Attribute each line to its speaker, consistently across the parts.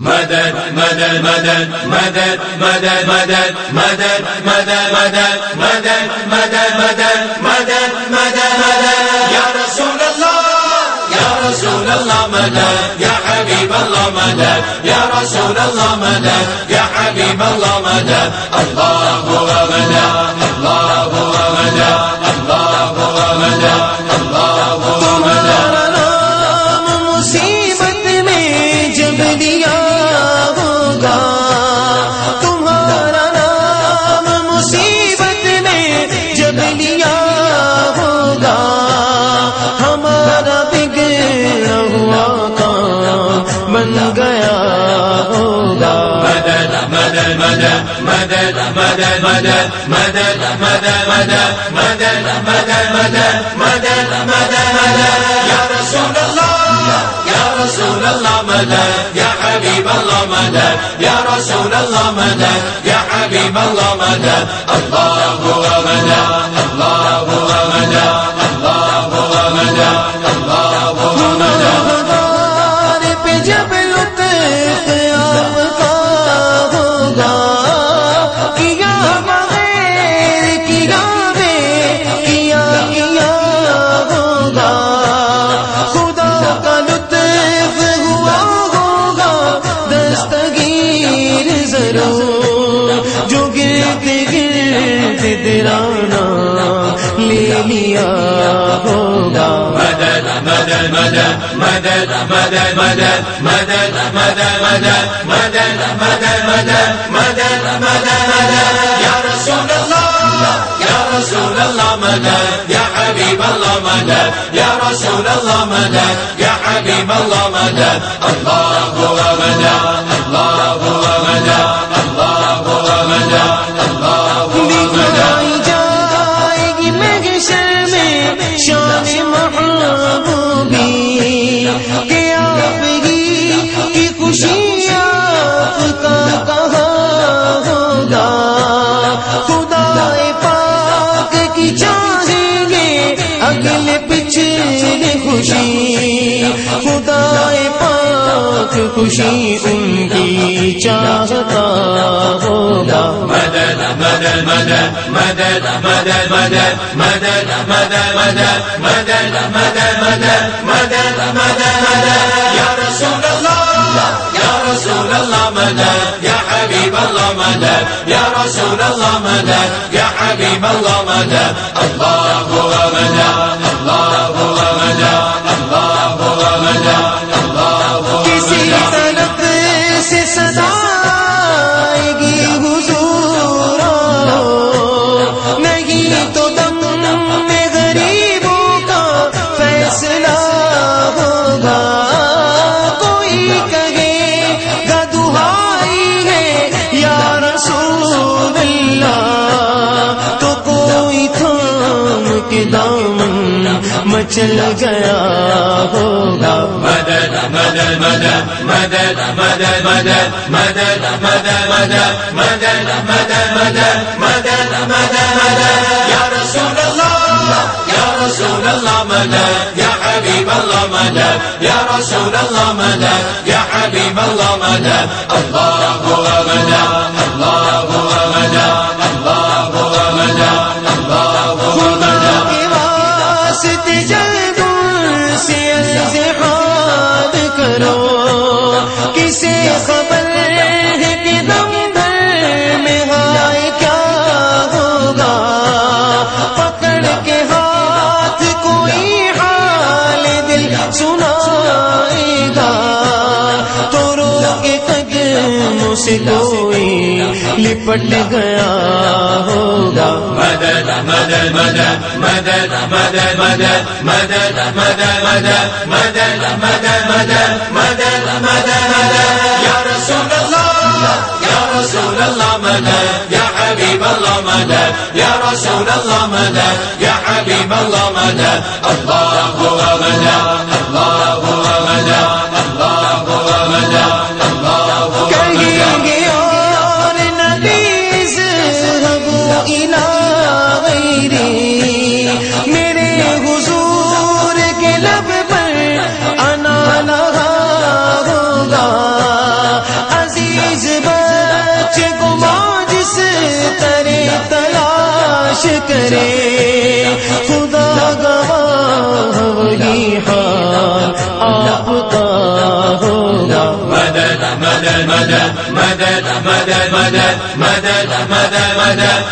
Speaker 1: مدد مدد مدد مدد مدد مدد مدد مدد مدد مدد مدد مدد مدد مدد مدد یا رسول اللہ یا رسول اللہ مدد یا حبیب اللہ مدد یا رسول اللہ مدد یا حبیب اللہ مدد اللہ ہوا مدد اللہ ہوا مدد اللہ ہوا مدد اللہ ہوا مدد
Speaker 2: مصیبت میں جب دیا
Speaker 1: مدد مدد مدد مدد مدد مدد مدد مدد مدد مدد یا رسول یا رسول اللہ مدد یا حبیب اللہ مدد رسول اللہ مدد اللہ مدد مدد
Speaker 2: لیا ہوگا
Speaker 1: مدد مدد مدد مدد مدد مدد مدد مدد مدد مدد مدد مدد مدد مدد مدد یا رسول اللہ یا رسول اللہ مدد یا حبیب اللہ مدد یا رسول اللہ مدد یا حبیب اللہ مدد اللہ ہوا مدد اللہ
Speaker 2: خوشی ان کی چاہتا ہوگا
Speaker 1: مدد مدد مدد مدد مدد مدد مدد مدد مدد مدد مدد مدد مدد مدد مدد یا رسول اللہ یا رسول اللہ مدد یا حبیب اللہ مدد یا رسول اللہ مدد یا حبیب اللہ مدد اللہ ہوا مدد
Speaker 2: سے صدا مچل گیا ہوگا
Speaker 1: مدد مدد مدد مدد مدد مدد مدد مدد مدد مدد مدد مدد مدد مدد مدد یا رسول اللہ یا رسول اللہ مدد یا حبیب اللہ مدد یا رسول اللہ مدد یا حبیب اللہ مدد اللہ ہوا مدد
Speaker 2: سے کوئی لپٹ گیا ہوگا
Speaker 1: مدد مدد مدد مدد مدد مدد مدد مدد مدد مدد مدد مدد مدد مدد مدد یا رسول اللہ یا رسول اللہ مدد یا حبیب اللہ مدد یا رسول اللہ مدد یا حبیب اللہ مدد اللہ ہوا مدد کرے خدا گواہ وہی حال آپ کا
Speaker 2: ہوگا
Speaker 1: مدد مدد مدد مدد مدد مدد مدد مدد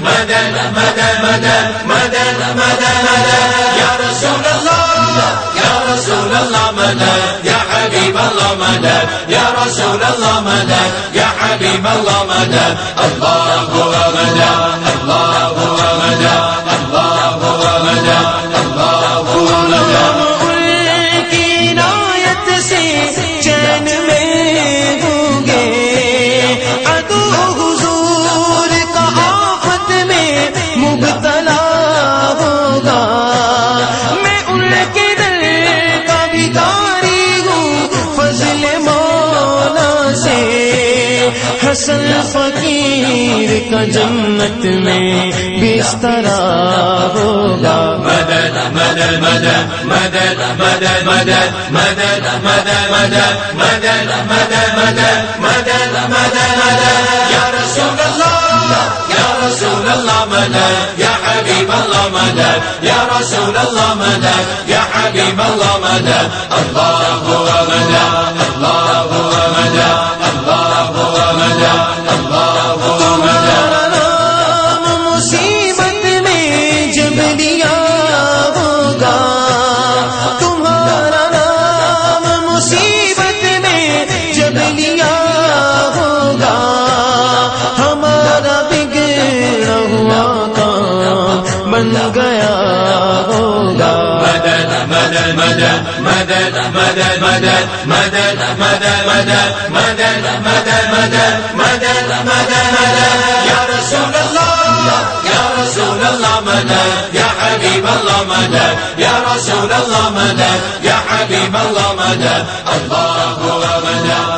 Speaker 1: مدد مدد مدد مدد مدد مدد یا رسول اللہ یا رسول اللہ مدد یا حبیب اللہ مدد یا رسول اللہ مدد یا حبیب اللہ مدد اللہ
Speaker 2: حسن فقیر کا جنت میں بسترا ہوگا
Speaker 1: مدد مدد مدد مدد مدد مدد مدد مدد مدد مدد مدد مدد مدد مدد مدد یا رسول اللہ یا رسول اللہ مدد یا حبیب اللہ مدد یا رسول اللہ مدد یا حبیب اللہ مدد اللہ هو مدد
Speaker 2: جب لیا ہوگا ہمارا بگڑا ہوا کام بن گیا ہوگا
Speaker 1: مدد مدد مدد مدد مدد مدد مدد مدد مدد مدد مدد مدد مدد مدد مدد یا رسول اللہ یا رسول اللہ مدد یا حبیب اللہ مدد یا رسول اللہ مدد یا حبیب اللہ مدد اللہ هو مدد